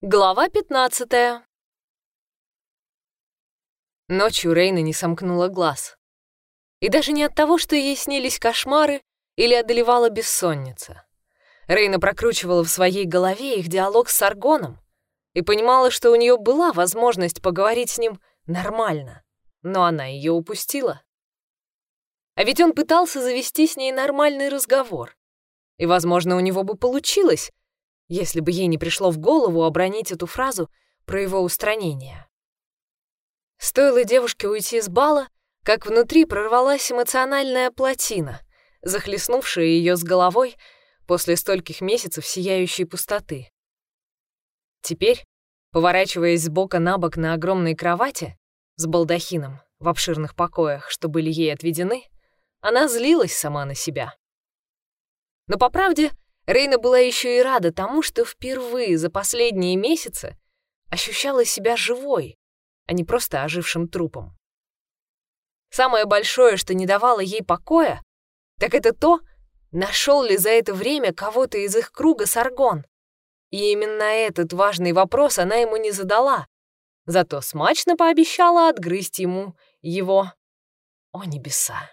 Глава 15 Ночью Рейна не сомкнула глаз. И даже не от того, что ей снились кошмары или одолевала бессонница. Рейна прокручивала в своей голове их диалог с Аргоном и понимала, что у нее была возможность поговорить с ним нормально, но она ее упустила. А ведь он пытался завести с ней нормальный разговор. И, возможно, у него бы получилось, если бы ей не пришло в голову обронить эту фразу про его устранение. Стоило девушке уйти с бала, как внутри прорвалась эмоциональная плотина, захлестнувшая ее с головой после стольких месяцев сияющей пустоты. Теперь, поворачиваясь с бока на бок на огромной кровати с балдахином в обширных покоях, что были ей отведены, она злилась сама на себя. Но по правде, Рейна была еще и рада тому, что впервые за последние месяцы ощущала себя живой, а не просто ожившим трупом. Самое большое, что не давало ей покоя, так это то, нашел ли за это время кого-то из их круга Саргон. И именно этот важный вопрос она ему не задала, зато смачно пообещала отгрызть ему его «О небеса».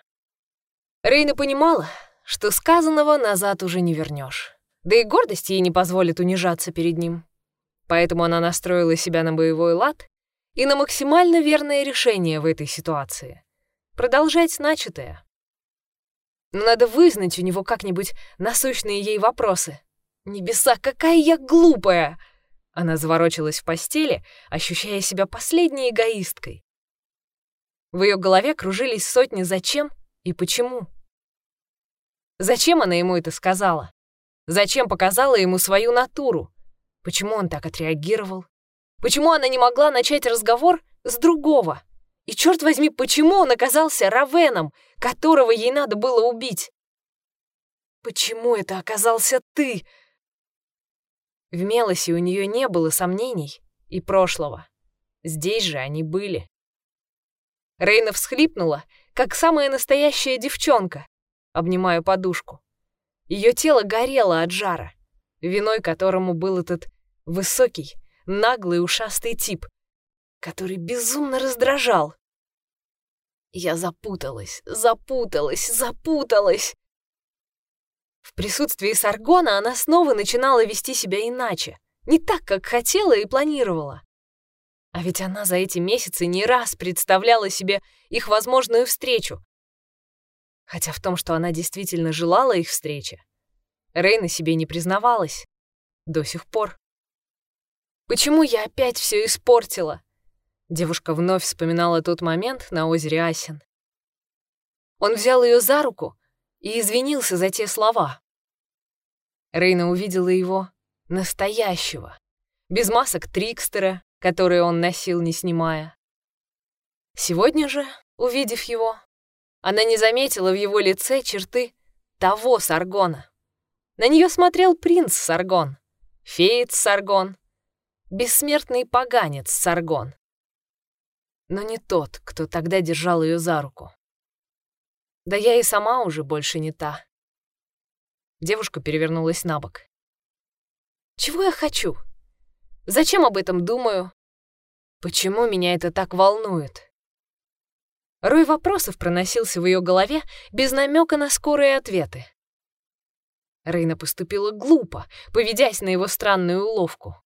Рейна понимала, что сказанного назад уже не вернешь. Да и гордость ей не позволит унижаться перед ним. Поэтому она настроила себя на боевой лад и на максимально верное решение в этой ситуации — продолжать начатое. Но надо вызнать у него как-нибудь насущные ей вопросы. «Небеса, какая я глупая!» Она заворочилась в постели, ощущая себя последней эгоисткой. В ее голове кружились сотни «зачем» и «почему». Зачем она ему это сказала? Зачем показала ему свою натуру? Почему он так отреагировал? Почему она не могла начать разговор с другого? И, черт возьми, почему он оказался Равеном, которого ей надо было убить? Почему это оказался ты? В Мелосе у нее не было сомнений и прошлого. Здесь же они были. Рейна всхлипнула, как самая настоящая девчонка, обнимая подушку. Ее тело горело от жара, виной которому был этот высокий, наглый ушастый тип, который безумно раздражал. Я запуталась, запуталась, запуталась. В присутствии Саргона она снова начинала вести себя иначе, не так, как хотела и планировала. А ведь она за эти месяцы не раз представляла себе их возможную встречу, Хотя в том, что она действительно желала их встречи, Рейна себе не признавалась. До сих пор. «Почему я опять все испортила?» Девушка вновь вспоминала тот момент на озере Асин. Он взял ее за руку и извинился за те слова. Рейна увидела его настоящего, без масок Трикстера, которые он носил, не снимая. Сегодня же, увидев его, она не заметила в его лице черты того Саргона. На нее смотрел принц Саргон, феец Саргон, бессмертный поганец Саргон. Но не тот, кто тогда держал ее за руку. Да я и сама уже больше не та. Девушка перевернулась на бок. Чего я хочу? Зачем об этом думаю? Почему меня это так волнует? Рой вопросов проносился в ее голове без намека на скорые ответы. Рейна поступила глупо, поведясь на его странную уловку.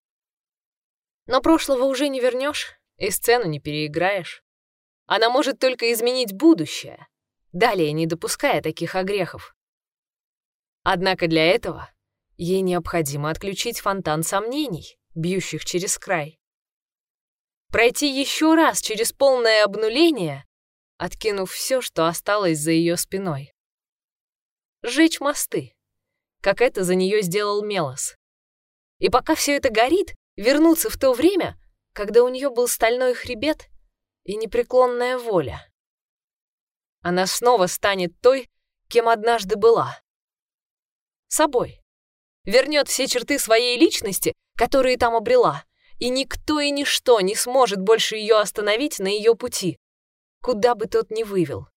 Но прошлого уже не вернешь и сцену не переиграешь. Она может только изменить будущее, далее не допуская таких огрехов. Однако для этого ей необходимо отключить фонтан сомнений, бьющих через край. Пройти еще раз через полное обнуление откинув все, что осталось за ее спиной. Сжечь мосты, как это за нее сделал Мелос. И пока все это горит, вернуться в то время, когда у нее был стальной хребет и непреклонная воля. Она снова станет той, кем однажды была. Собой. Вернет все черты своей личности, которые там обрела, и никто и ничто не сможет больше ее остановить на ее пути куда бы тот ни вывел.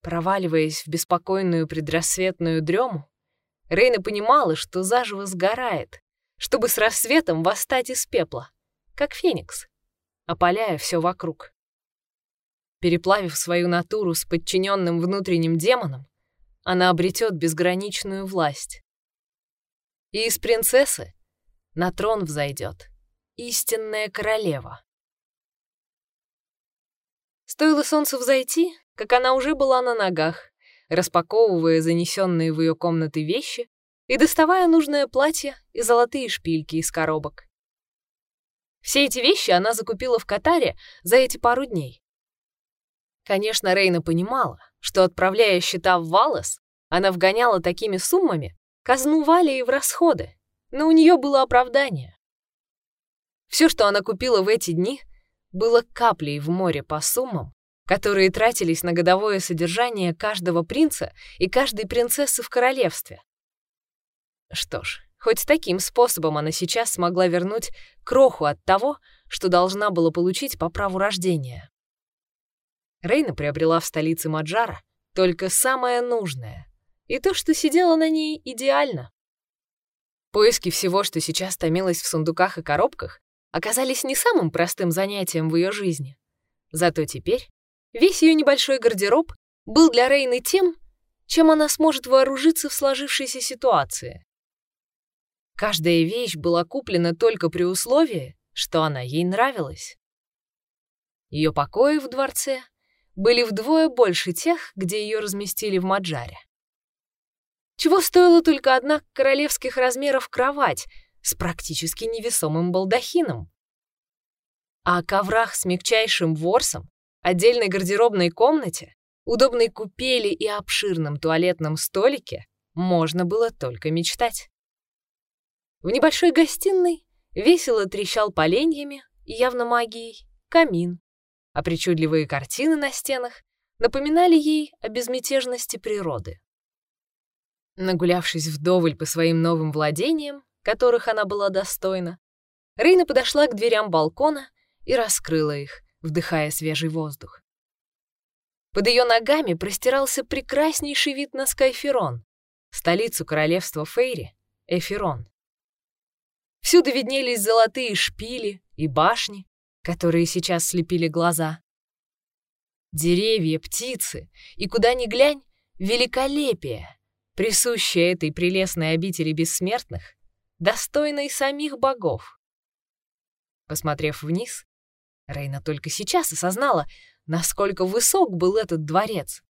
Проваливаясь в беспокойную предрассветную дрему, Рейна понимала, что заживо сгорает, чтобы с рассветом восстать из пепла, как феникс, опаляя все вокруг. Переплавив свою натуру с подчиненным внутренним демоном, она обретет безграничную власть. И из принцессы на трон взойдет истинная королева. Стоило солнцу взойти, как она уже была на ногах, распаковывая занесенные в ее комнаты вещи и доставая нужное платье и золотые шпильки из коробок. Все эти вещи она закупила в Катаре за эти пару дней. Конечно, Рейна понимала, что, отправляя счета в Валас, она вгоняла такими суммами казну Валии в расходы, но у нее было оправдание. Все, что она купила в эти дни, было каплей в море по суммам, которые тратились на годовое содержание каждого принца и каждой принцессы в королевстве. Что ж, хоть таким способом она сейчас смогла вернуть кроху от того, что должна была получить по праву рождения. Рейна приобрела в столице Маджара только самое нужное, и то, что сидело на ней, идеально. Поиски всего, что сейчас томилось в сундуках и коробках, оказались не самым простым занятием в ее жизни. Зато теперь весь ее небольшой гардероб был для Рейны тем, чем она сможет вооружиться в сложившейся ситуации. Каждая вещь была куплена только при условии, что она ей нравилась. Ее покои в дворце были вдвое больше тех, где ее разместили в Маджаре. Чего стоила только одна королевских размеров кровать с практически невесомым балдахином. А о коврах с мягчайшим ворсом, отдельной гардеробной комнате, удобной купели и обширном туалетном столике можно было только мечтать. В небольшой гостиной весело трещал поленьями явно магией камин, а причудливые картины на стенах напоминали ей о безмятежности природы. Нагулявшись вдоволь по своим новым владениям, которых она была достойна, Рейна подошла к дверям балкона и раскрыла их, вдыхая свежий воздух. Под ее ногами простирался прекраснейший вид на Скайферон, столицу королевства Фейри, Эфирон. Всюду виднелись золотые шпили и башни, которые сейчас слепили глаза. Деревья, птицы и куда ни глянь, великолепие, присущее этой прелестной обители бессмертных, достойной самих богов. Посмотрев вниз, Рейна только сейчас осознала, насколько высок был этот дворец.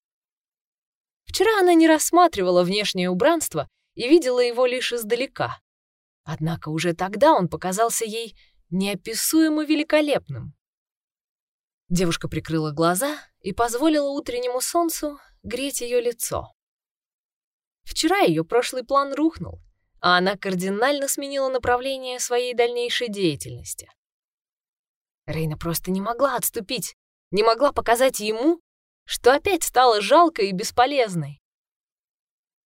Вчера она не рассматривала внешнее убранство и видела его лишь издалека. Однако уже тогда он показался ей неописуемо великолепным. Девушка прикрыла глаза и позволила утреннему солнцу греть ее лицо. Вчера ее прошлый план рухнул, а она кардинально сменила направление своей дальнейшей деятельности. Рейна просто не могла отступить, не могла показать ему, что опять стала жалкой и бесполезной.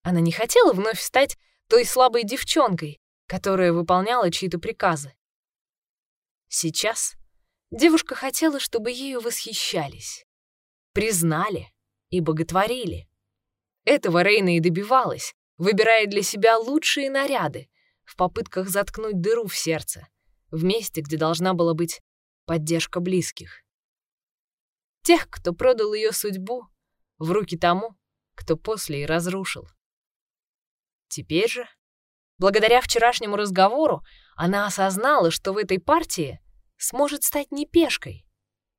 Она не хотела вновь стать той слабой девчонкой, которая выполняла чьи-то приказы. Сейчас девушка хотела, чтобы ею восхищались, признали и боготворили. Этого Рейна и добивалась, выбирая для себя лучшие наряды в попытках заткнуть дыру в сердце, в месте, где должна была быть поддержка близких. Тех, кто продал ее судьбу в руки тому, кто после и разрушил. Теперь же Благодаря вчерашнему разговору она осознала, что в этой партии сможет стать не пешкой,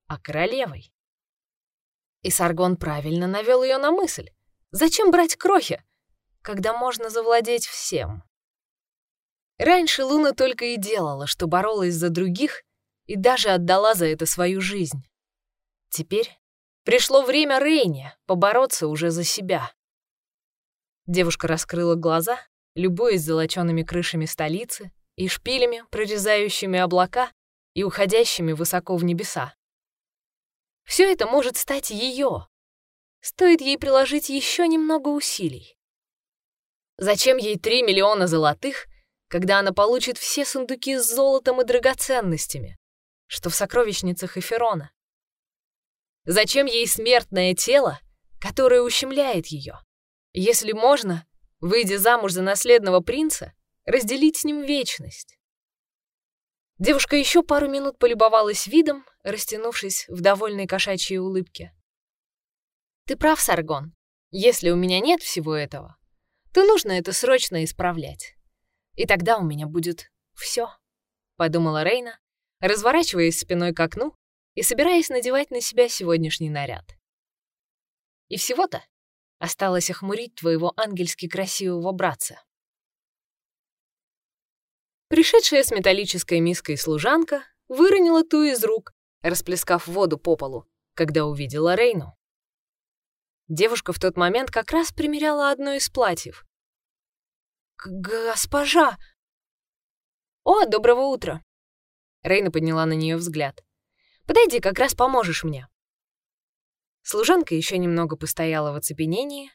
а королевой. И Саргон правильно навел ее на мысль. Зачем брать крохи, когда можно завладеть всем? Раньше Луна только и делала, что боролась за других и даже отдала за это свою жизнь. Теперь пришло время Рейне побороться уже за себя. Девушка раскрыла глаза любуясь золочеными крышами столицы и шпилями, прорезающими облака и уходящими высоко в небеса. Все это может стать ее. Стоит ей приложить еще немного усилий. Зачем ей три миллиона золотых, когда она получит все сундуки с золотом и драгоценностями, что в сокровищницах Эферона? Зачем ей смертное тело, которое ущемляет ее? Если можно, Выйдя замуж за наследного принца, разделить с ним вечность. Девушка еще пару минут полюбовалась видом, растянувшись в довольной кошачьей улыбке. «Ты прав, Саргон. Если у меня нет всего этого, то нужно это срочно исправлять. И тогда у меня будет все, подумала Рейна, разворачиваясь спиной к окну и собираясь надевать на себя сегодняшний наряд. И всего-то осталось охмурить твоего ангельски красивого братца. Пришедшая с металлической миской служанка выронила ту из рук, расплескав воду по полу, когда увидела Рейну. Девушка в тот момент как раз примеряла одно из платьев. «Госпожа!» «О, доброго утра!» Рейна подняла на нее взгляд. «Подойди, как раз поможешь мне». Служанка еще немного постояла в оцепенении,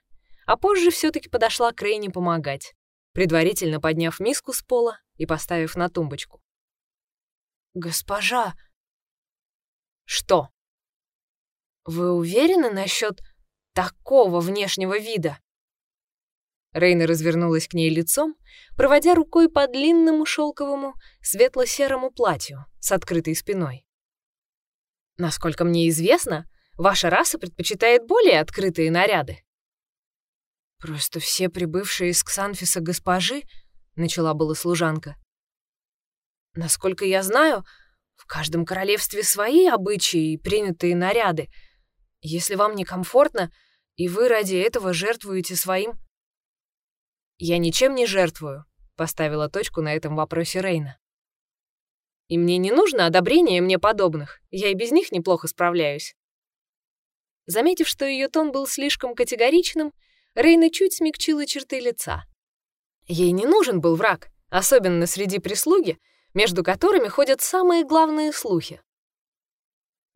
а позже все таки подошла к Рейне помогать, предварительно подняв миску с пола и поставив на тумбочку. «Госпожа!» «Что?» «Вы уверены насчет такого внешнего вида?» Рейна развернулась к ней лицом, проводя рукой по длинному шелковому светло-серому платью с открытой спиной. «Насколько мне известно, ваша раса предпочитает более открытые наряды». «Просто все прибывшие из Ксанфиса госпожи», — начала была служанка. «Насколько я знаю, в каждом королевстве свои обычаи и принятые наряды. Если вам некомфортно, и вы ради этого жертвуете своим...» «Я ничем не жертвую», — поставила точку на этом вопросе Рейна. «И мне не нужно одобрение мне подобных, я и без них неплохо справляюсь». Заметив, что ее тон был слишком категоричным, Рейна чуть смягчила черты лица. Ей не нужен был враг, особенно среди прислуги, между которыми ходят самые главные слухи.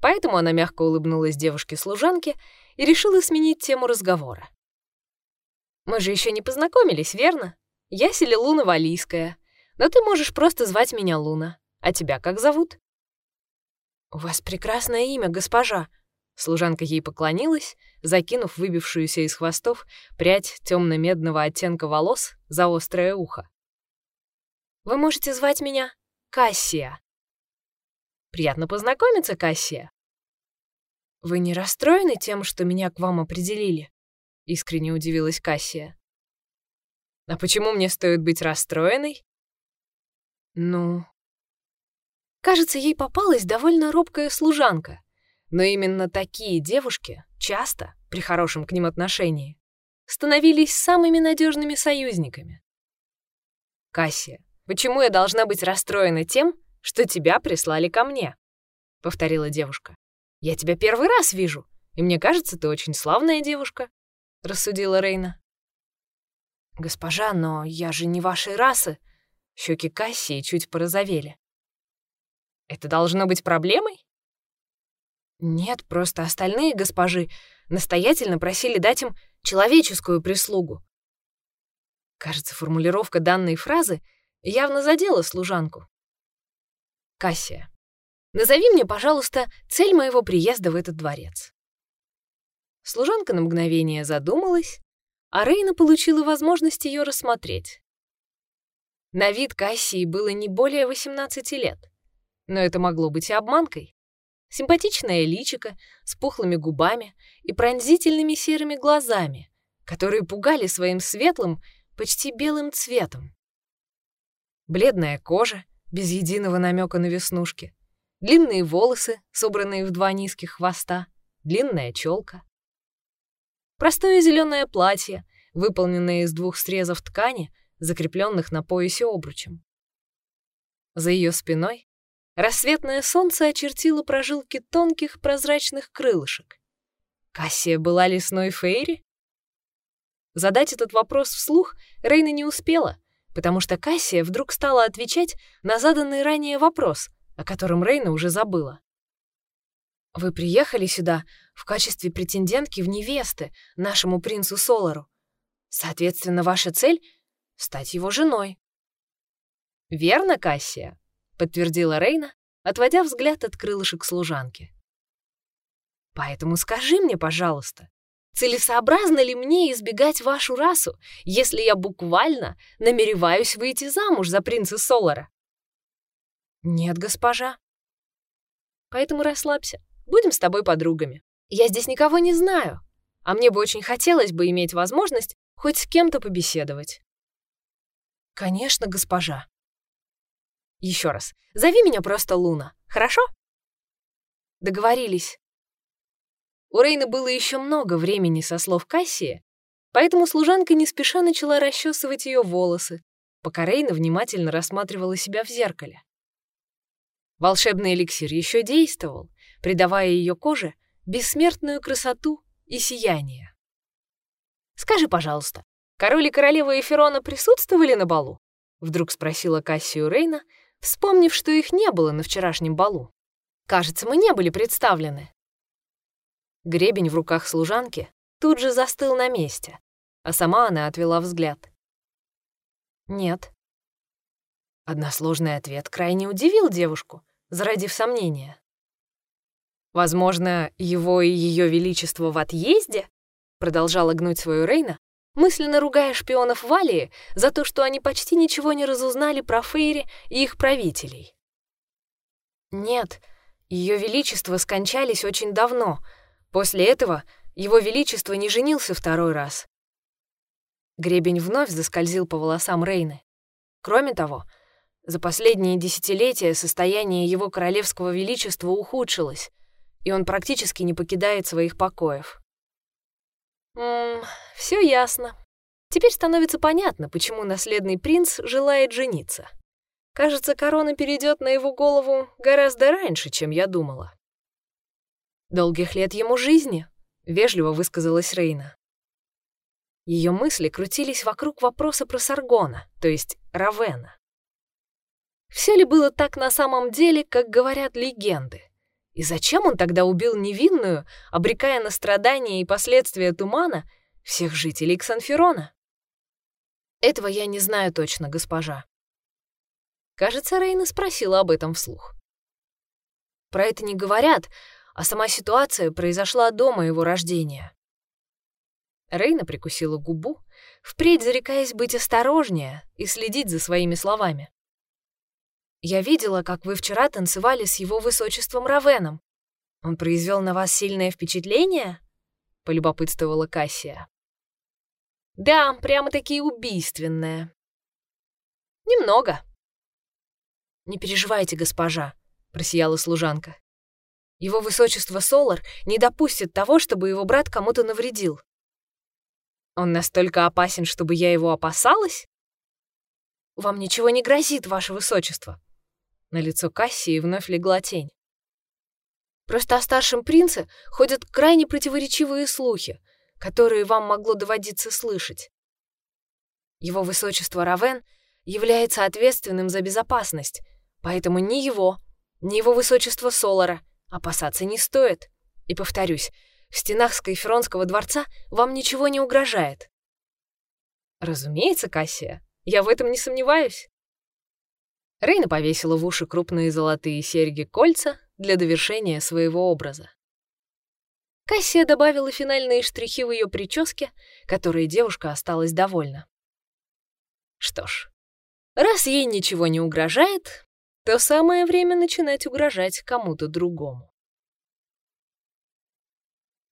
Поэтому она мягко улыбнулась девушке-служанке и решила сменить тему разговора. «Мы же еще не познакомились, верно? Я Селилуна Валийская, но ты можешь просто звать меня Луна. А тебя как зовут?» «У вас прекрасное имя, госпожа», Служанка ей поклонилась, закинув выбившуюся из хвостов прядь темно-медного оттенка волос за острое ухо. «Вы можете звать меня Кассия». «Приятно познакомиться, Кассия». «Вы не расстроены тем, что меня к вам определили?» — искренне удивилась Кассия. «А почему мне стоит быть расстроенной?» «Ну...» Кажется, ей попалась довольно робкая служанка, но именно такие девушки часто, при хорошем к ним отношении, становились самыми надежными союзниками. «Кассия, почему я должна быть расстроена тем, что тебя прислали ко мне?» — повторила девушка. «Я тебя первый раз вижу, и мне кажется, ты очень славная девушка», — рассудила Рейна. «Госпожа, но я же не вашей расы», — щеки Кассии чуть порозовели. «Это должно быть проблемой?» Нет, просто остальные госпожи настоятельно просили дать им человеческую прислугу. Кажется, формулировка данной фразы явно задела служанку. Кассия, назови мне, пожалуйста, цель моего приезда в этот дворец. Служанка на мгновение задумалась, а Рейна получила возможность ее рассмотреть. На вид Кассии было не более 18 лет, но это могло быть и обманкой. Симпатичное личико с пухлыми губами и пронзительными серыми глазами, которые пугали своим светлым, почти белым цветом. Бледная кожа, без единого намека на веснушки, длинные волосы, собранные в два низких хвоста, длинная челка. Простое зеленое платье, выполненное из двух срезов ткани, закрепленных на поясе обручем. За ее спиной Рассветное солнце очертило прожилки тонких прозрачных крылышек. Кассия была лесной фейри? Задать этот вопрос вслух Рейна не успела, потому что Кассия вдруг стала отвечать на заданный ранее вопрос, о котором Рейна уже забыла. «Вы приехали сюда в качестве претендентки в невесты нашему принцу Солару. Соответственно, ваша цель — стать его женой». «Верно, Кассия?» подтвердила Рейна, отводя взгляд от крылышек служанки. Поэтому скажи мне, пожалуйста, целесообразно ли мне избегать вашу расу, если я буквально намереваюсь выйти замуж за принца Солара? Нет, госпожа. Поэтому расслабься. Будем с тобой подругами. Я здесь никого не знаю, а мне бы очень хотелось бы иметь возможность хоть с кем-то побеседовать. Конечно, госпожа. Еще раз, зови меня просто Луна, хорошо? Договорились. У Рейны было еще много времени со слов Кассии, поэтому служанка не спеша начала расчесывать ее волосы, пока Рейна внимательно рассматривала себя в зеркале. Волшебный эликсир еще действовал, придавая ее коже бессмертную красоту и сияние. «Скажи, пожалуйста, король и королева Эфирона присутствовали на балу?» Вдруг спросила Кассию Рейна, вспомнив, что их не было на вчерашнем балу. «Кажется, мы не были представлены». Гребень в руках служанки тут же застыл на месте, а сама она отвела взгляд. «Нет». Односложный ответ крайне удивил девушку, зародив сомнения. Возможно, его и ее величество в отъезде? Продолжала гнуть свою Рейна, мысленно ругая шпионов Валии за то, что они почти ничего не разузнали про Фейри и их правителей. Нет, ее величество скончались очень давно, После этого его величество не женился второй раз. Гребень вновь заскользил по волосам Рейны. Кроме того, за последние десятилетия состояние его королевского величества ухудшилось, и он практически не покидает своих покоев. Ммм, все ясно. Теперь становится понятно, почему наследный принц желает жениться. Кажется, корона перейдет на его голову гораздо раньше, чем я думала. «Долгих лет ему жизни», — вежливо высказалась Рейна. Ее мысли крутились вокруг вопроса про Саргона, то есть Равена. Все ли было так на самом деле, как говорят легенды? И зачем он тогда убил невинную, обрекая на страдания и последствия тумана всех жителей Ксанферона? Этого я не знаю точно, госпожа. Кажется, Рейна спросила об этом вслух. Про это не говорят, а сама ситуация произошла до моего рождения. Рейна прикусила губу, впредь зарекаясь быть осторожнее и следить за своими словами. «Я видела, как вы вчера танцевали с его высочеством Равеном. Он произвел на вас сильное впечатление?» — полюбопытствовала Кассия. «Да, прямо-таки убийственное». «Немного». «Не переживайте, госпожа», — просияла служанка. Его высочество Солар не допустит того, чтобы его брат кому-то навредил. Он настолько опасен, чтобы я его опасалась? Вам ничего не грозит, ваше высочество. На лицо Кассии вновь легла тень. Просто о старшем принце ходят крайне противоречивые слухи, которые вам могло доводиться слышать. Его высочество Равен является ответственным за безопасность, поэтому ни его, ни его высочество Солара Опасаться не стоит. И повторюсь, в стенах Скайферонского дворца вам ничего не угрожает. Разумеется, Кассия, я в этом не сомневаюсь. Рейна повесила в уши крупные золотые серьги-кольца для довершения своего образа. Кассия добавила финальные штрихи в ее прическе, которой девушка осталась довольна. Что ж, раз ей ничего не угрожает, то самое время начинать угрожать кому-то другому.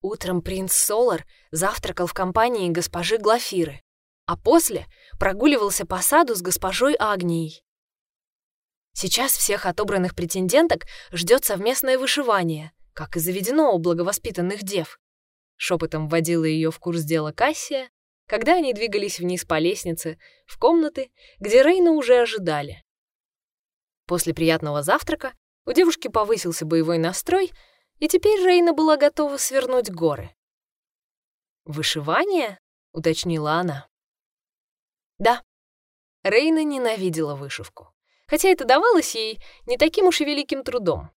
Утром принц Солар завтракал в компании госпожи Глафиры, а после прогуливался по саду с госпожой Агнией. Сейчас всех отобранных претенденток ждет совместное вышивание, как и заведено у благовоспитанных дев. Шепотом вводила ее в курс дела Кассия, когда они двигались вниз по лестнице в комнаты, где Рейна уже ожидали. После приятного завтрака у девушки повысился боевой настрой, и теперь Рейна была готова свернуть горы. «Вышивание?» — уточнила она. «Да». Рейна ненавидела вышивку, хотя это давалось ей не таким уж и великим трудом.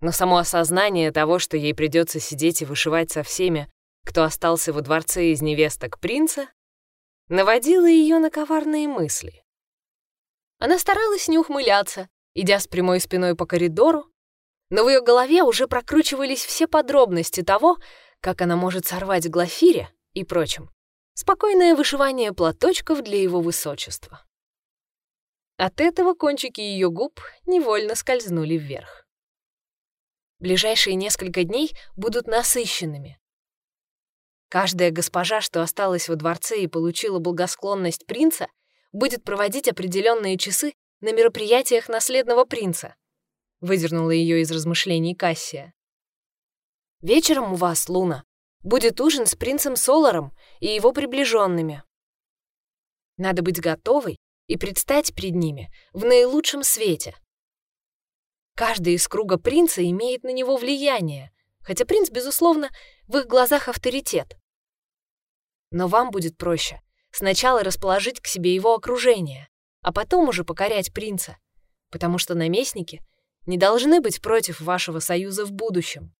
Но само осознание того, что ей придется сидеть и вышивать со всеми, кто остался во дворце из невесток принца, наводило ее на коварные мысли. Она старалась не ухмыляться, идя с прямой спиной по коридору, но в ее голове уже прокручивались все подробности того, как она может сорвать Глафире и прочим, спокойное вышивание платочков для его высочества. От этого кончики ее губ невольно скользнули вверх. Ближайшие несколько дней будут насыщенными. Каждая госпожа, что осталась во дворце и получила благосклонность принца, будет проводить определенные часы на мероприятиях наследного принца. Выдернула ее из размышлений Кассия. Вечером у вас, Луна, будет ужин с принцем Соларом и его приближенными. Надо быть готовой и предстать перед ними в наилучшем свете. Каждый из круга принца имеет на него влияние, хотя принц, безусловно, в их глазах авторитет. Но вам будет проще сначала расположить к себе его окружение, а потом уже покорять принца, потому что наместники не должны быть против вашего союза в будущем.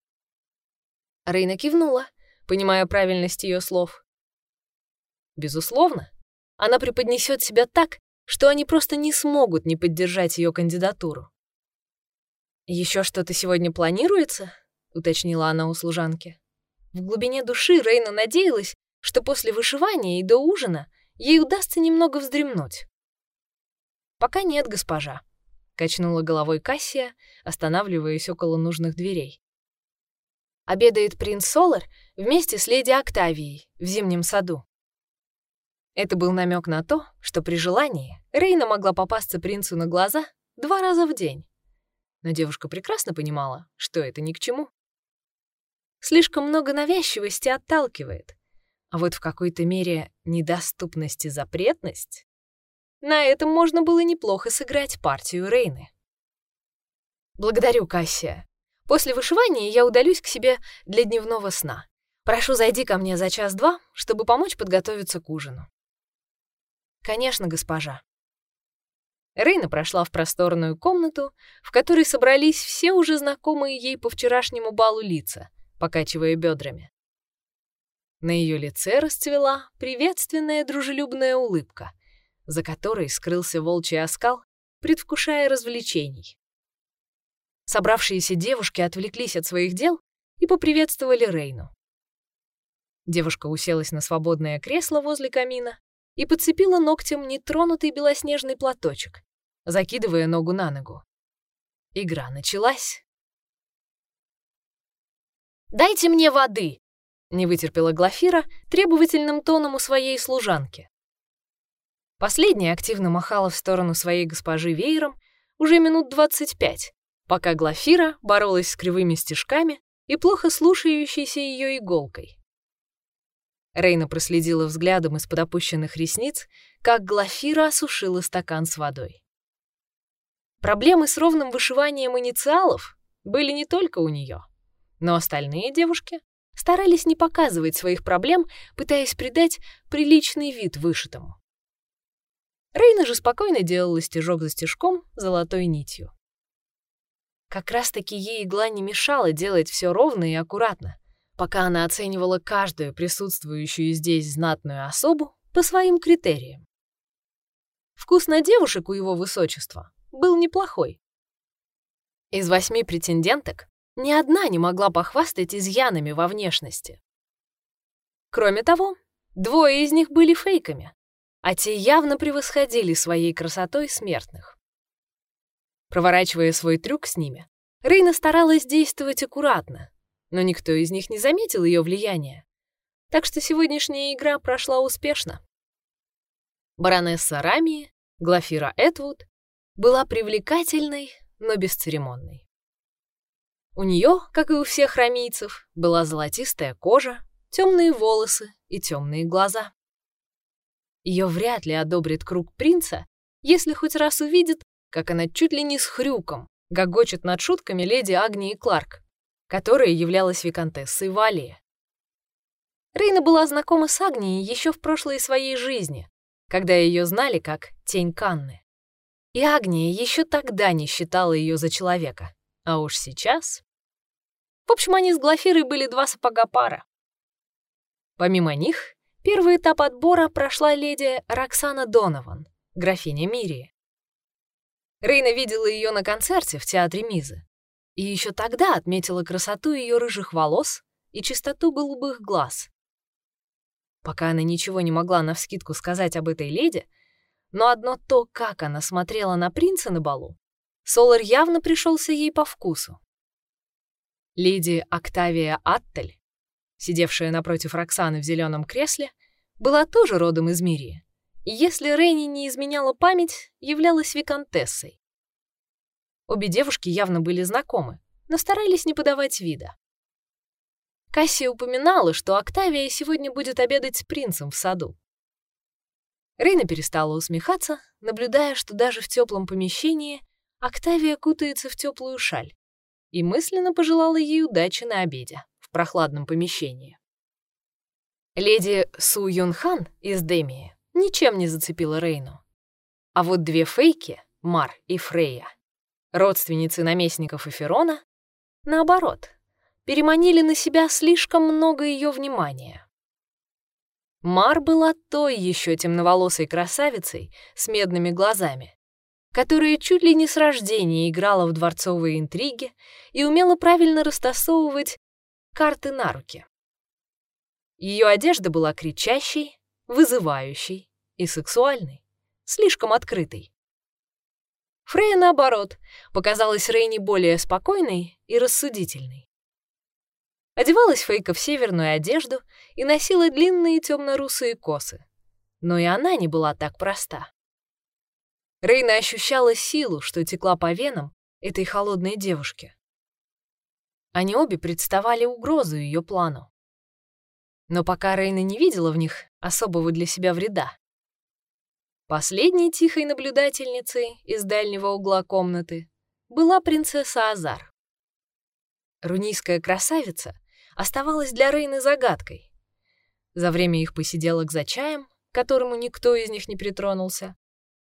Рейна кивнула, понимая правильность ее слов. Безусловно, она преподнесет себя так, что они просто не смогут не поддержать ее кандидатуру. Еще что-то сегодня планируется?» — уточнила она у служанки. В глубине души Рейна надеялась, что после вышивания и до ужина ей удастся немного вздремнуть. «Пока нет, госпожа», — качнула головой Кассия, останавливаясь около нужных дверей. Обедает принц Солар вместе с леди Октавией в зимнем саду. Это был намек на то, что при желании Рейна могла попасться принцу на глаза два раза в день но девушка прекрасно понимала, что это ни к чему. Слишком много навязчивости отталкивает, а вот в какой-то мере недоступность и запретность на этом можно было неплохо сыграть партию Рейны. «Благодарю, Кассия. После вышивания я удалюсь к себе для дневного сна. Прошу, зайди ко мне за час-два, чтобы помочь подготовиться к ужину». «Конечно, госпожа», Рейна прошла в просторную комнату, в которой собрались все уже знакомые ей по вчерашнему балу лица, покачивая бедрами. На ее лице расцвела приветственная дружелюбная улыбка, за которой скрылся волчий оскал, предвкушая развлечений. Собравшиеся девушки отвлеклись от своих дел и поприветствовали Рейну. Девушка уселась на свободное кресло возле камина и подцепила ногтем нетронутый белоснежный платочек, закидывая ногу на ногу. Игра началась. «Дайте мне воды!» — не вытерпела Глафира требовательным тоном у своей служанки. Последняя активно махала в сторону своей госпожи веером уже минут двадцать пять, пока Глафира боролась с кривыми стежками и плохо слушающейся ее иголкой. Рейна проследила взглядом из-под опущенных ресниц, как Глафира осушила стакан с водой. Проблемы с ровным вышиванием инициалов были не только у нее, но остальные девушки старались не показывать своих проблем, пытаясь придать приличный вид вышитому. Рейна же спокойно делала стежок за стежком золотой нитью. Как раз-таки ей игла не мешала делать все ровно и аккуратно, пока она оценивала каждую присутствующую здесь знатную особу по своим критериям. Вкус на девушек у его высочества был неплохой. Из восьми претенденток ни одна не могла похвастать изъянами во внешности. Кроме того, двое из них были фейками, а те явно превосходили своей красотой смертных. Проворачивая свой трюк с ними, Рейна старалась действовать аккуратно, но никто из них не заметил ее влияния, так что сегодняшняя игра прошла успешно. Баронесса Рамии, Глафира Этвуд была привлекательной, но бесцеремонной. У нее, как и у всех рамийцев, была золотистая кожа, темные волосы и темные глаза. Ее вряд ли одобрит круг принца, если хоть раз увидит, как она чуть ли не с хрюком гогочет над шутками леди Агнии Кларк, которая являлась виконтессой Валии. Рейна была знакома с Агнией еще в прошлой своей жизни, когда ее знали как Тень Канны. И Агния еще тогда не считала ее за человека. А уж сейчас... В общем, они с Глафирой были два сапога пара. Помимо них, первый этап отбора прошла леди Роксана Донован, графиня Мирии. Рейна видела ее на концерте в театре Мизы и еще тогда отметила красоту ее рыжих волос, и чистоту голубых глаз. Пока она ничего не могла навскидку сказать об этой леди, но одно то, как она смотрела на принца на балу, Солар явно пришелся ей по вкусу. Леди Октавия Аттель, сидевшая напротив Роксаны в зеленом кресле, была тоже родом из Мирии, и если Рейни не изменяла память, являлась виконтессой. Обе девушки явно были знакомы, но старались не подавать вида. Кассия упоминала, что Октавия сегодня будет обедать с принцем в саду. Рейна перестала усмехаться, наблюдая, что даже в теплом помещении Октавия кутается в теплую шаль, и мысленно пожелала ей удачи на обеде в прохладном помещении. Леди Су Юнхан из Демии ничем не зацепила Рейну. А вот две фейки, Мар и Фрейя, родственницы наместников Эферона, наоборот, переманили на себя слишком много ее внимания. Мар была той еще темноволосой красавицей с медными глазами, которая чуть ли не с рождения играла в дворцовые интриги и умела правильно растасовывать карты на руки. Ее одежда была кричащей, вызывающей и сексуальной, слишком открытой. Фрея, наоборот, показалась Рейни более спокойной и рассудительной. Одевалась Фейка в северную одежду и носила длинные темно-русые косы. Но и она не была так проста. Рейна ощущала силу, что текла по венам этой холодной девушки. Они обе представали угрозу ее плану. Но пока Рейна не видела в них особого для себя вреда. Последней тихой наблюдательницей из дальнего угла комнаты была принцесса Азар. Рунийская красавица оставалась для Рейны загадкой. За время их посиделок за чаем, к которому никто из них не притронулся,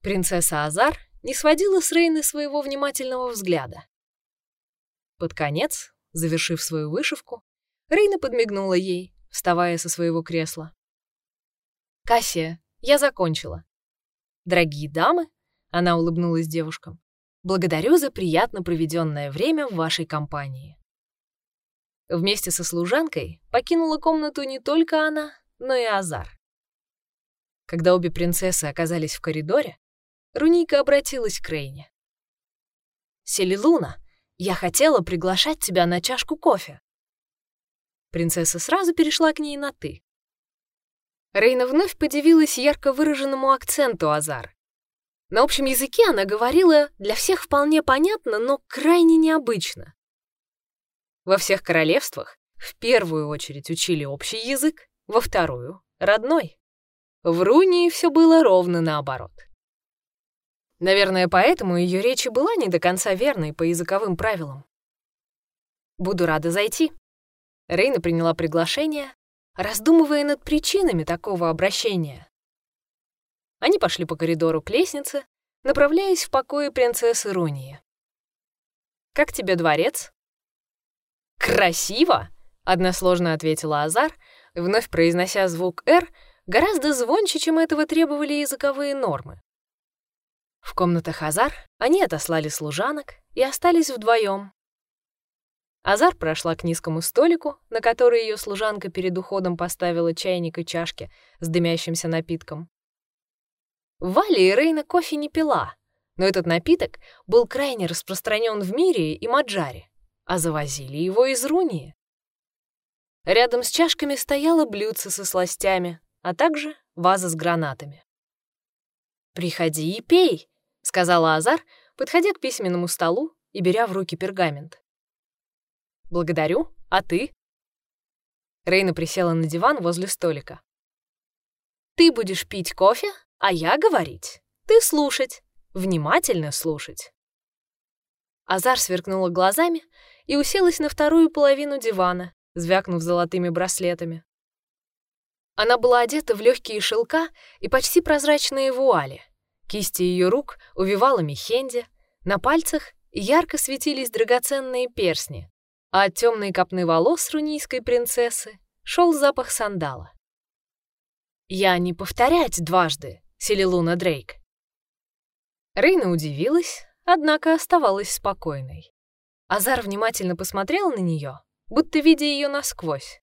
принцесса Азар не сводила с Рейны своего внимательного взгляда. Под конец, завершив свою вышивку, Рейна подмигнула ей, вставая со своего кресла. «Кассия, я закончила. Дорогие дамы», — она улыбнулась девушкам, «благодарю за приятно проведенное время в вашей компании. Вместе со служанкой покинула комнату не только она, но и Азар. Когда обе принцессы оказались в коридоре, Руника обратилась к Рейне. «Селилуна, я хотела приглашать тебя на чашку кофе». Принцесса сразу перешла к ней на «ты». Рейна вновь подивилась ярко выраженному акценту Азар. На общем языке она говорила для всех вполне понятно, но крайне необычно. Во всех королевствах в первую очередь учили общий язык, во вторую — родной. В Рунии все было ровно наоборот. Наверное, поэтому ее речь и была не до конца верной по языковым правилам. «Буду рада зайти». Рейна приняла приглашение, раздумывая над причинами такого обращения. Они пошли по коридору к лестнице, направляясь в покои принцессы Рунии. «Как тебе дворец?» «Красиво!» — односложно ответила Азар, вновь произнося звук «Р» гораздо звонче, чем этого требовали языковые нормы. В комнатах Азар они отослали служанок и остались вдвоем. Азар прошла к низкому столику, на который ее служанка перед уходом поставила чайник и чашки с дымящимся напитком. Вали и Рейна кофе не пила, но этот напиток был крайне распространен в мире и Маджаре а завозили его из Рунии. Рядом с чашками стояло блюдце со сластями, а также ваза с гранатами. «Приходи и пей», — сказала Азар, подходя к письменному столу и беря в руки пергамент. «Благодарю, а ты?» Рейна присела на диван возле столика. «Ты будешь пить кофе, а я говорить. Ты слушать, внимательно слушать». Азар сверкнула глазами и уселась на вторую половину дивана, звякнув золотыми браслетами. Она была одета в легкие шелка и почти прозрачные вуали. Кисти ее рук увивала мехенди, на пальцах ярко светились драгоценные персни, а от темной копны волос рунийской принцессы шел запах сандала. «Я не повторять дважды», — Селилуна Дрейк. Рейна удивилась, однако оставалась спокойной. Азар внимательно посмотрел на нее, будто видя ее насквозь.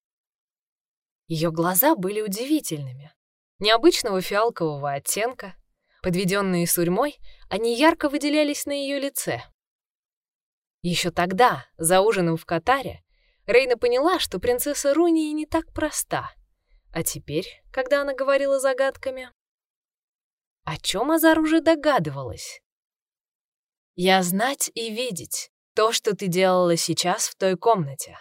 Ее глаза были удивительными, необычного фиалкового оттенка, подведенные сурьмой, они ярко выделялись на ее лице. Еще тогда, за ужином в Катаре, Рейна поняла, что принцесса Рунии не так проста. А теперь, когда она говорила загадками, о чем Азар уже догадывалась? «Я знать и видеть то, что ты делала сейчас в той комнате.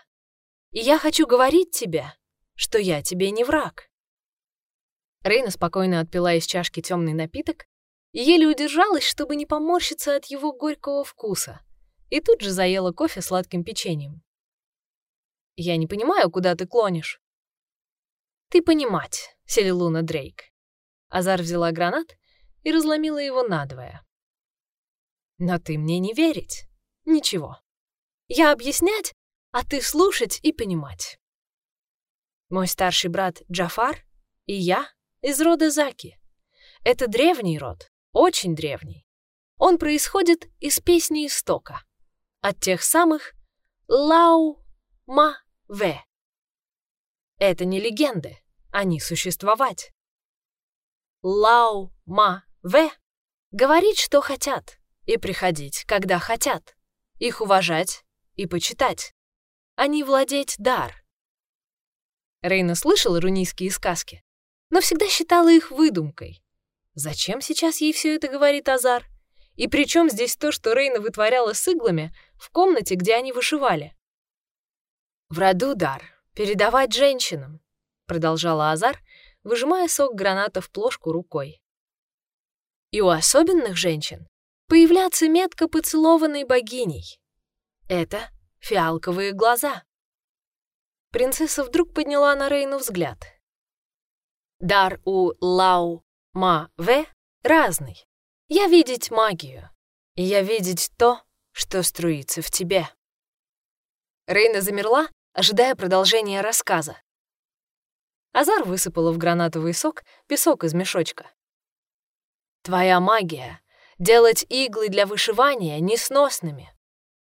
И я хочу говорить тебе, что я тебе не враг». Рейна спокойно отпила из чашки темный напиток и еле удержалась, чтобы не поморщиться от его горького вкуса, и тут же заела кофе сладким печеньем. «Я не понимаю, куда ты клонишь». «Ты понимать», — Селилуна Дрейк. Азар взяла гранат и разломила его надвое. «Но ты мне не верить. Ничего. Я объяснять, а ты слушать и понимать. Мой старший брат Джафар и я из рода Заки. Это древний род, очень древний. Он происходит из песни истока, от тех самых Лау-Ма-Ве. Это не легенды, они существовать. Лау-Ма-Ве говорить, что хотят, и приходить, когда хотят, их уважать и почитать, а не владеть дар. Рейна слышала рунийские сказки, но всегда считала их выдумкой. Зачем сейчас ей все это говорит Азар? И при чем здесь то, что Рейна вытворяла с иглами в комнате, где они вышивали? «В роду дар передавать женщинам», — продолжала Азар, выжимая сок граната в плошку рукой. «И у особенных женщин появляться метко поцелованной богиней. Это фиалковые глаза». Принцесса вдруг подняла на Рейну взгляд. Дар у Лау Ма Ве разный. Я видеть магию, и я видеть то, что струится в тебе. Рейна замерла, ожидая продолжения рассказа. Азар высыпала в гранатовый сок песок из мешочка. «Твоя магия — делать иглы для вышивания несносными.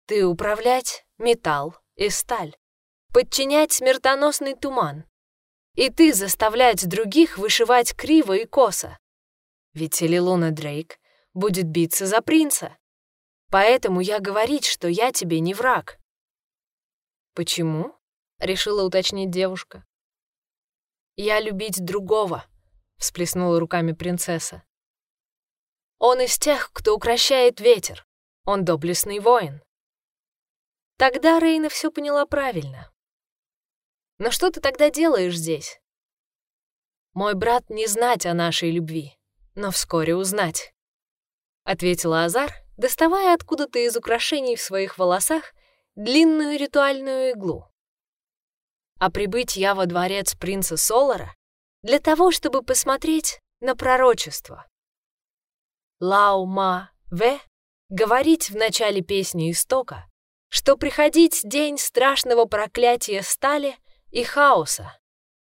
Ты управлять металл и сталь, подчинять смертоносный туман. И ты заставлять других вышивать криво и косо. Ведь Элилуна Дрейк будет биться за принца. Поэтому я говорить, что я тебе не враг. Почему? Решила уточнить девушка. Я любить другого, всплеснула руками принцесса. Он из тех, кто укращает ветер. Он доблестный воин. Тогда Рейна все поняла правильно. Но что ты тогда делаешь здесь? Мой брат не знать о нашей любви, но вскоре узнать. — ответила Азар, доставая откуда-то из украшений в своих волосах длинную ритуальную иглу. А прибыть я во дворец принца Солара для того, чтобы посмотреть на пророчество. Лау-ма-ве говорить в начале песни истока, что приходить день страшного проклятия стали и хаоса,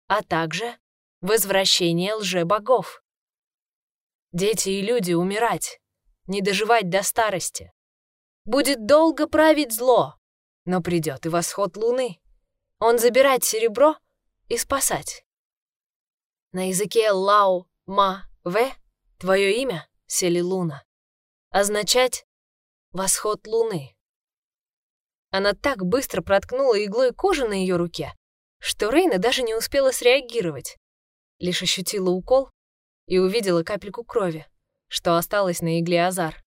а также возвращение лже-богов. Дети и люди умирать, не доживать до старости. Будет долго править зло, но придет и восход луны. Он забирать серебро и спасать. На языке Лау-Ма-Ве твое имя, Селилуна, означать «восход луны». Она так быстро проткнула иглой кожу на ее руке, что Рейна даже не успела среагировать, лишь ощутила укол и увидела капельку крови что осталось на игле Азар.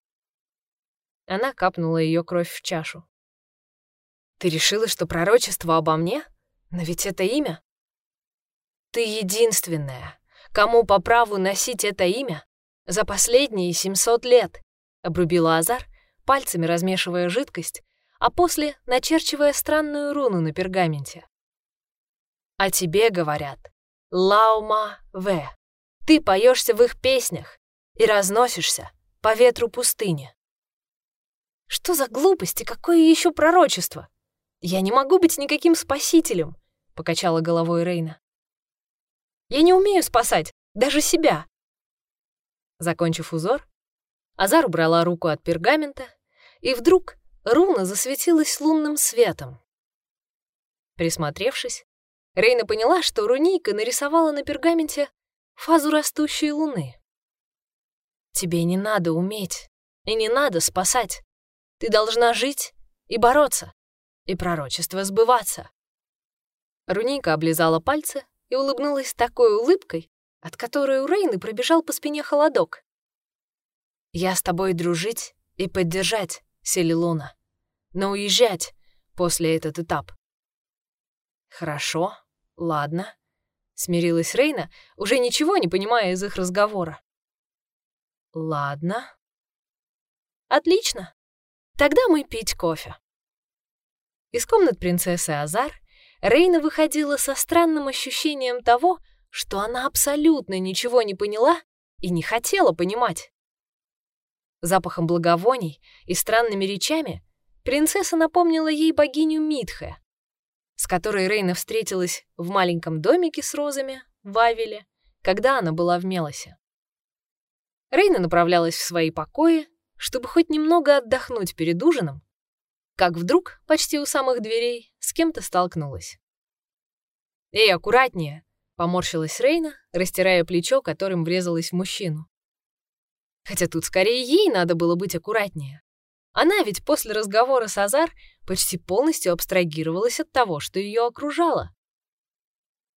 Она капнула ее кровь в чашу. «Ты решила, что пророчество обо мне? Но ведь это имя...» «Ты единственная, кому по праву носить это имя за последние 700 лет», — обрубила Азар, пальцами размешивая жидкость, а после начерчивая странную руну на пергаменте. «А тебе говорят, Лаума В. Ты поешься в их песнях, и разносишься по ветру пустыни. Что за глупости, какое еще пророчество? Я не могу быть никаким спасителем, покачала головой Рейна. Я не умею спасать даже себя. Закончив узор, Азар убрала руку от пергамента, и вдруг руна засветилась лунным светом. Присмотревшись, Рейна поняла, что рунийка нарисовала на пергаменте фазу растущей луны. «Тебе не надо уметь, и не надо спасать. Ты должна жить и бороться, и пророчество сбываться». Рунийка облизала пальцы и улыбнулась такой улыбкой, от которой у Рейны пробежал по спине холодок. «Я с тобой дружить и поддержать, Селилуна, но уезжать после этот этап». «Хорошо, ладно», — смирилась Рейна, уже ничего не понимая из их разговора. «Ладно». «Отлично. Тогда мы пить кофе». Из комнат принцессы Азар Рейна выходила со странным ощущением того, что она абсолютно ничего не поняла и не хотела понимать. Запахом благовоний и странными речами принцесса напомнила ей богиню Митхе, с которой Рейна встретилась в маленьком домике с розами в Авеле, когда она была в Мелосе. Рейна направлялась в свои покои, чтобы хоть немного отдохнуть перед ужином, как вдруг, почти у самых дверей, с кем-то столкнулась. «Эй, аккуратнее!» — поморщилась Рейна, растирая плечо, которым врезалась в мужчину. Хотя тут скорее ей надо было быть аккуратнее. Она ведь после разговора с Азар почти полностью абстрагировалась от того, что ее окружало.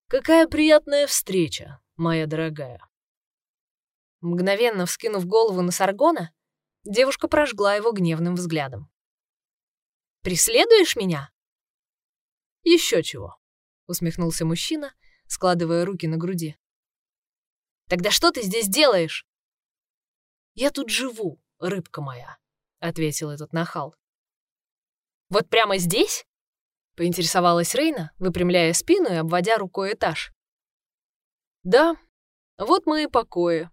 «Какая приятная встреча, моя дорогая!» Мгновенно вскинув голову на Саргона, девушка прожгла его гневным взглядом. Преследуешь меня?» Еще чего», — усмехнулся мужчина, складывая руки на груди. «Тогда что ты здесь делаешь?» «Я тут живу, рыбка моя», — ответил этот нахал. «Вот прямо здесь?» — поинтересовалась Рейна, выпрямляя спину и обводя рукой этаж. «Да, вот мои покои».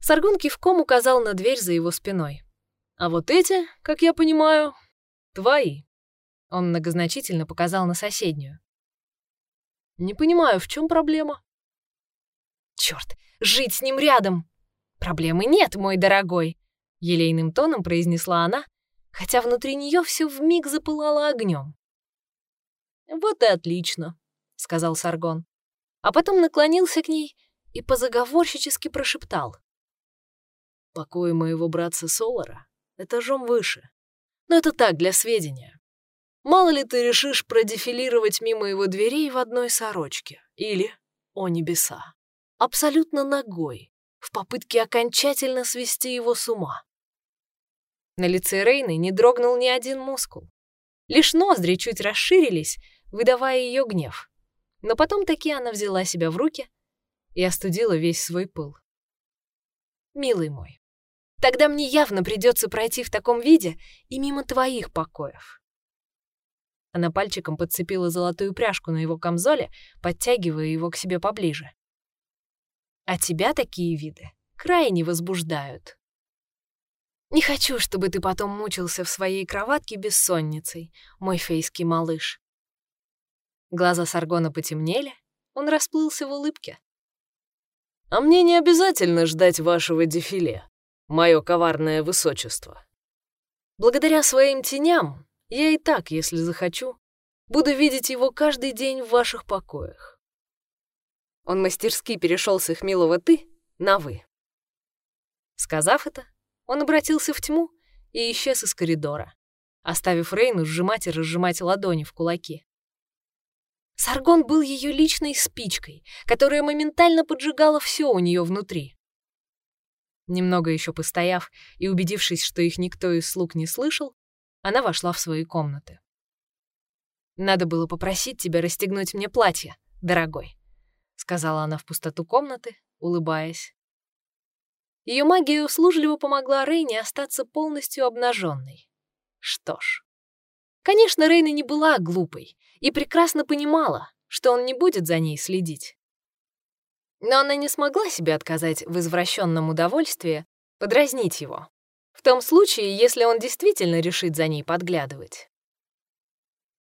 Саргун кивком указал на дверь за его спиной. «А вот эти, как я понимаю, Твои. Он многозначительно показал на соседнюю. Не понимаю, в чем проблема? Черт, жить с ним рядом! Проблемы нет, мой дорогой, елейным тоном произнесла она, хотя внутри нее все вмиг запылало огнем. Вот и отлично, сказал Саргон, а потом наклонился к ней и позаговорщически прошептал. Покой моего братца Солара этажом выше. Но это так, для сведения. Мало ли ты решишь продефилировать мимо его дверей в одной сорочке. Или, о небеса, абсолютно ногой, в попытке окончательно свести его с ума. На лице Рейны не дрогнул ни один мускул. Лишь ноздри чуть расширились, выдавая ее гнев. Но потом таки она взяла себя в руки и остудила весь свой пыл. «Милый мой, Тогда мне явно придется пройти в таком виде и мимо твоих покоев. Она пальчиком подцепила золотую пряжку на его камзоле, подтягивая его к себе поближе. А тебя такие виды крайне возбуждают. Не хочу, чтобы ты потом мучился в своей кроватке бессонницей, мой фейский малыш. Глаза Саргона потемнели, он расплылся в улыбке. «А мне не обязательно ждать вашего дефиле мое коварное высочество. Благодаря своим теням я и так, если захочу, буду видеть его каждый день в ваших покоях. Он мастерски перешел с их милого «ты» на «вы». Сказав это, он обратился в тьму и исчез из коридора, оставив Рейну сжимать и разжимать ладони в кулаки. Саргон был ее личной спичкой, которая моментально поджигала все у нее внутри. Немного еще постояв и убедившись, что их никто из слуг не слышал, она вошла в свои комнаты. «Надо было попросить тебя расстегнуть мне платье, дорогой», — сказала она в пустоту комнаты, улыбаясь. Ее магия услужливо помогла Рейне остаться полностью обнаженной. Что ж. Конечно, Рейна не была глупой и прекрасно понимала, что он не будет за ней следить. Но она не смогла себе отказать в извращенном удовольствии подразнить его. В том случае, если он действительно решит за ней подглядывать.